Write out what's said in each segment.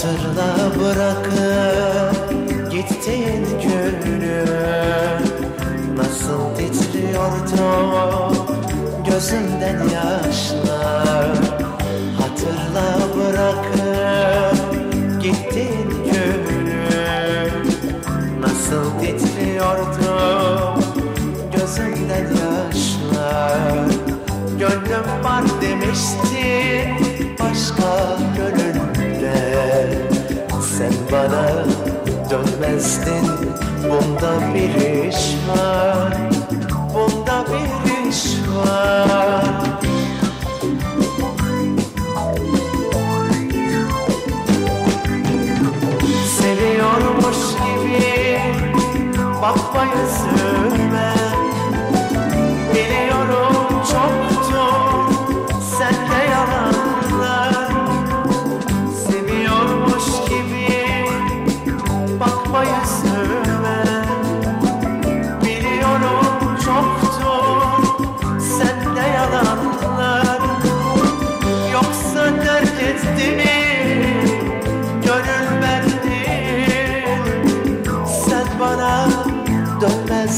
Hatırla bırakıp gittiğin günü. Nasıl titriyordu gözümden yaşlar. Hatırla bırakıp gittiğin günü. Nasıl titriyordu gözümden yaşlar. Gönlüm var demişti bana dönmezdin. Bunda bir iş var. Bunda bir iş var. Seviyormuş gibi bakma yüzüme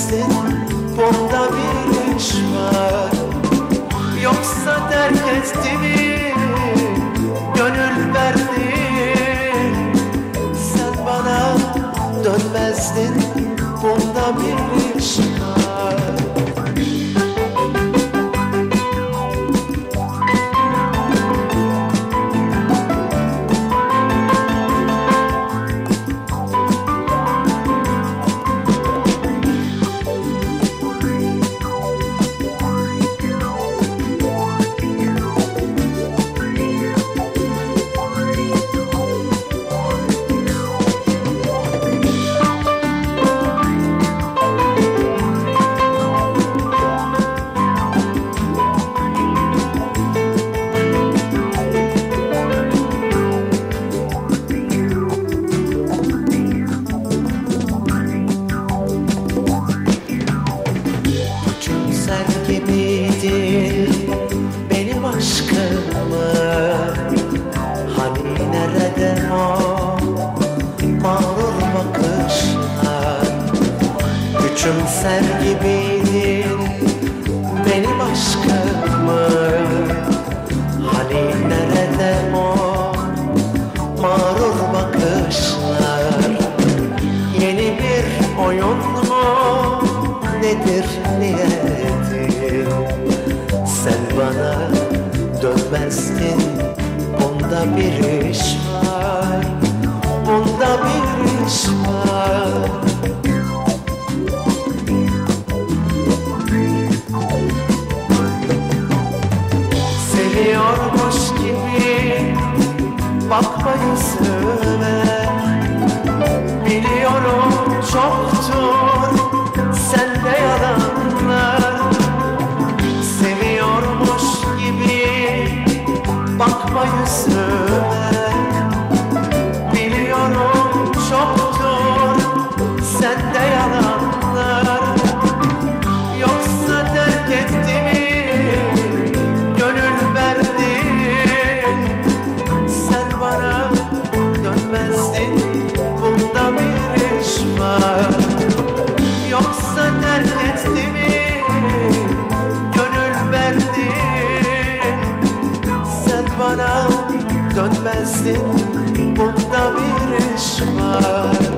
dönmezdin bunda bir iş var. Yoksa terk etti mi gönül verdin Sen bana dönmezdin bunda bir iş Uçumser gibiydin benim aşkımı Hani nerede o? Mağrur bakışlar. Yeni bir oyun mu? Nedir niyetin Sen bana dönmezdin bunda bir iş var. Bunda bir iş var bakma dönmezdin bunda bir iş var